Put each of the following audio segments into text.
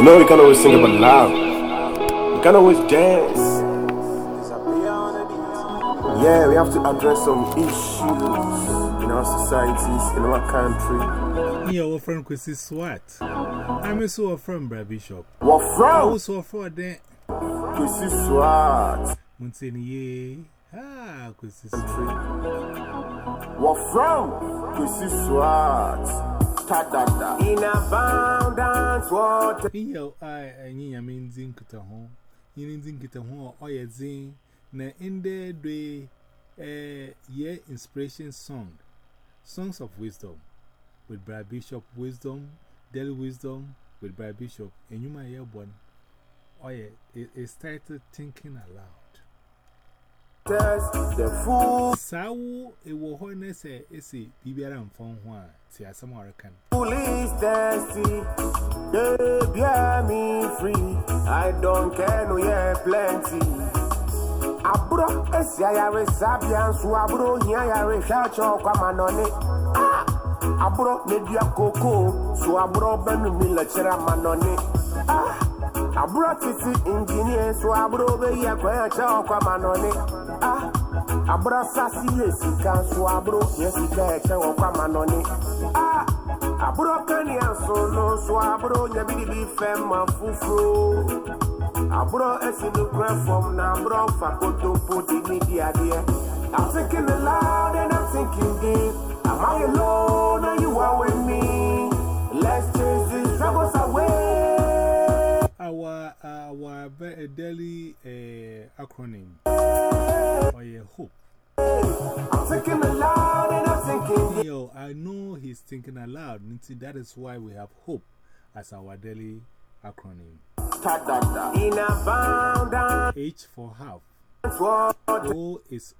You know, we can always sing about love. We can always dance. Yeah, we have to address some issues in our societies, in our country. Yeah, our friend Kwesi Swat. I'm also a friend, Brad Bishop. What I from? also a friend there. Kwesi Swat. Munseni ye. Ah, Kwesi Swat. What from? Kwesi Swat. In abundance water. Iyo, I, I need a mean zinkuta home. You need zinkuta home, or your zin. Na in there, day, yeah, inspiration song. Songs of wisdom. With Brad Bishop wisdom, daily wisdom with Brad Bishop. And you might hear one. Oh, yeah, it, it started thinking aloud. Test the fool. Sawu, it will honor say, it's a Bibiara and phone one. See, as some American. is thirsty. They bear me free. I don't care, no, yeah, plenty. Abro, Esia, Yare Sabian, Suabro, Yare Shacho, Kamanone. Ah, Abro, Media Coco, Suabro, Benumila, Cheramanone. Ah, Abro, Titi, Engineer, Suabro, Beya, Kwacha, Kamanone. Kwamanone. Ah, Abro so abro fufuro Abro esi no na abro fa me dia dia I'm thinking aloud and I'm thinking deep. Am I alone or you are with me? Let's be- daily uh, acronym. Or hope. I'm thinking aloud and I'm thinking Yo, I know he's thinking aloud. and see, That is why we have hope as our daily acronym. In abundance H for half. O is.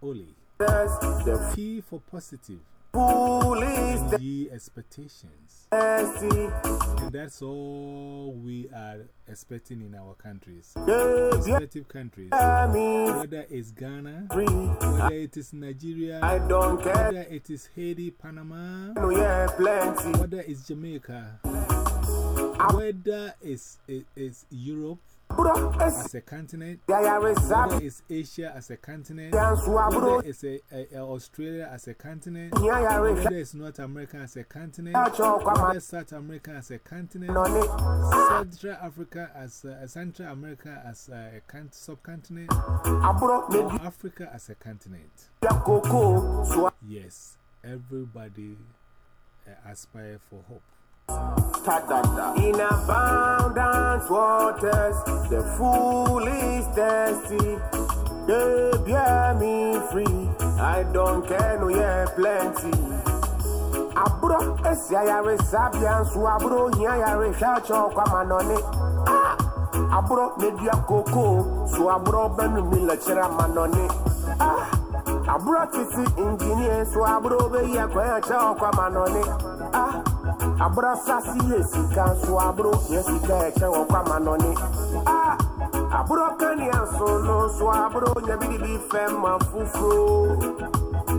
The P for positive. Is expectations. And that's all we are expecting in our countries. Respective countries. Whether it's Ghana, whether it is Nigeria, I don't care whether it is Haiti, Panama, no yeah plenty whether it's Jamaica, whether it's, it, it's Europe as a continent, ya ya whether resabi it's Asia as a continent, suwa it's a, a, a Australia as a continent, ya it's North America as a continent, chokwa it's South America as a continent, Central Africa as uh, a, Central America as uh, a con- subcontinent, or Africa as a continent. dia koko suwa Yes, everybody uh, aspire for hope. In abundance waters the fool is thirsty. They bear me free. I don't care no yeah plenty. Abro esi ya ya resabi ansu. Abro hia ya rehwa chokwa manone ah! Abro media koko so abro benu mi lecture manone ah! Abro titi engineer. So abro be ya kwa chokwa manone ah abro sasi yesika so abro yesika eche okwa manone ah abro kani asolo so abro nyabidi bi fema fufuro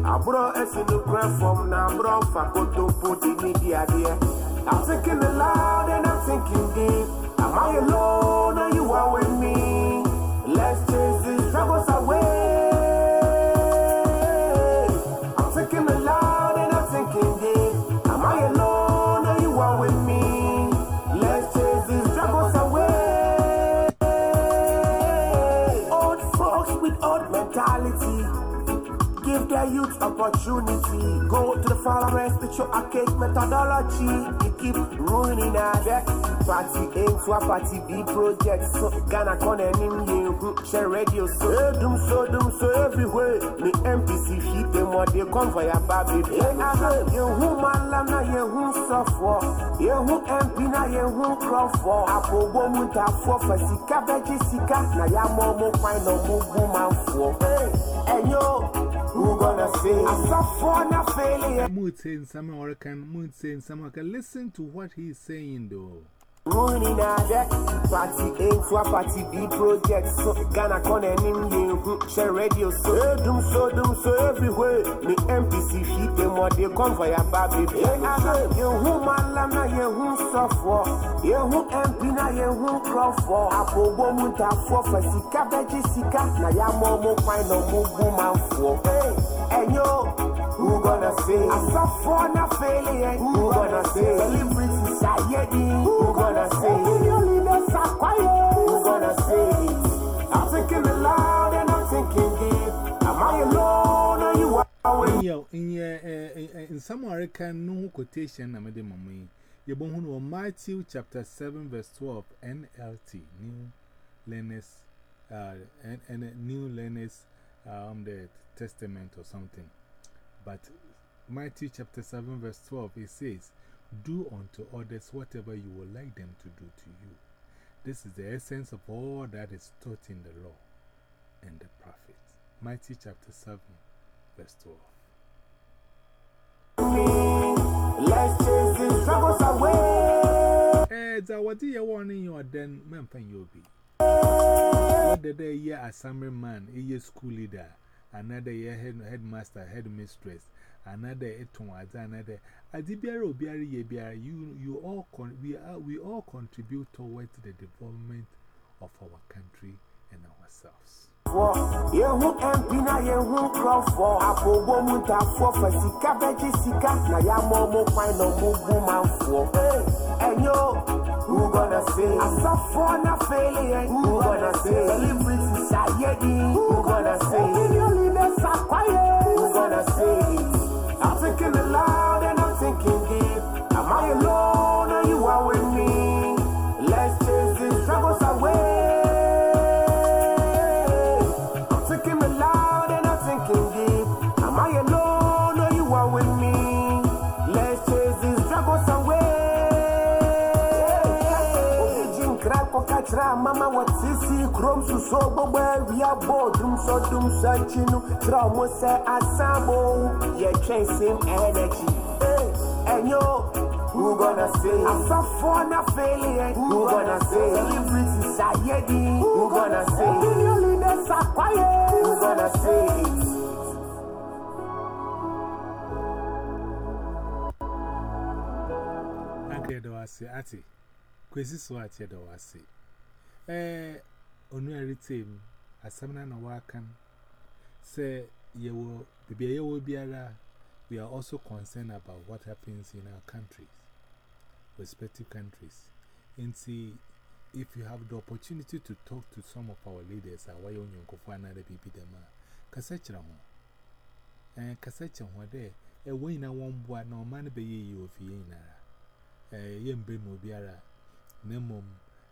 Abro esi no cry na abro fa koto put in media. I'm thinking aloud and I'm thinking deep. Am I alone or you are with me? Let's chase these troubles away. Opportunity. Go to the forest with your archaic methodology. You keep ruining our deck. Party A to a party B project. So Ghana and in you share radio. So eh, hey, doom so doom so everywhere. The MPC feed them what they come for your baby. Eh, hey, aha, you who lana, you who suffer. You who MP na you who crop for. Apo bo muta for for sika beji sika. Na ya mo mo kwai no mo boom for. Hey, and yo. Who gonna say? I suffer na failure. Mood saying some American, mood saying some American. Listen to what he's saying though. Ruining our deck. Party A to a party B project. So Ghana con and in you share radio. So eh, hey, doom so doom so everywhere. Me MPC feed them what they come for your baby. Hey, aha, you who man na yehu sɔfoɔ yehu mp na yehu nkurɔfoɔ apogbo mu ntafoɔ fa sika bɛgye sika na yɛama ɔmo kwan na ɔmo bu manfoɔ ɛnyɛ eh, eh, who gonna say asɔfoɔ na fele yɛn who gonna say celebrities who gonna I'm thinking aloud you are In your, in some American no quotation, I'm mommy. You born on Matthew chapter 7, verse 12, NLT, New Learners, uh, and, and New Learners, um, the Testament or something. But Matthew chapter 7, verse 12, it says, Do unto others whatever you would like them to do to you. This is the essence of all that is taught in the law and the prophets. Matthew chapter 7, verse 12. Let's chase these troubles away. Eh, that what you warning you then, Mempan Yobi. What did they year assembly man, a year school leader, another year head, headmaster, headmistress, another eton, another. Adibiara Yebiara, you, you all con we, are, we all contribute towards the development of our country and ourselves. Who gonna say? Who gonna say? Who gonna say crack or catch mama what sissy chrome so so boba we are bored dum so dum searching trauma say assemble yeah chasing energy. And yo who gonna say? Asafo na failure who gonna say? celebrities ayedi who gonna say? opinion leaders akwayɛ who gonna say? Uncle Dawasi, Ati, Kwesi Swati Dawasi. Eh, Onuari team, Asamna na Wakan, say, you will be a year biara. We are also concerned about what happens in our countries, respective countries. And see, if you have the opportunity to talk to some of our leaders, I why you go for another baby them, Kasachra. And Kasachra, what there, a way in a one boy, no man be you if you ain't. Eh, yem brim will be a nemum,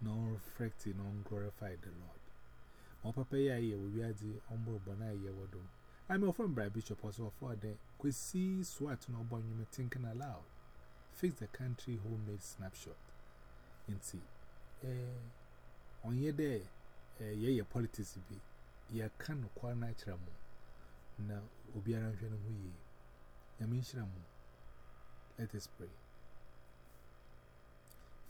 Non reflecting, non glorify the Lord. Mo papa ye will be at the umbo bona ye wado. I'm a friend by Bishop also for the Kwesi Swat no bon you thinking aloud. Fix the country homemade snapshot. In see, eh, on ye day, eh, ye ye politics be, ye can quite natural mo. Na Obiara Janu ye. Yamin Shramu. Let us pray.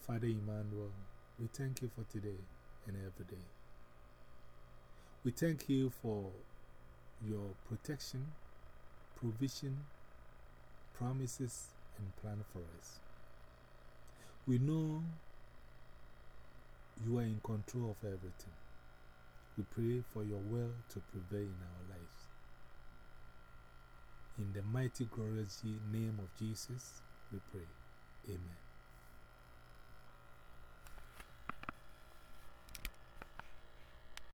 Father Emmanuel, we thank you for today and every day. We thank you for your protection, provision, promises, and plan for us. We know you are in control of everything. We pray for your will to prevail in our lives. In the mighty, glorious name of Jesus, we pray. Amen.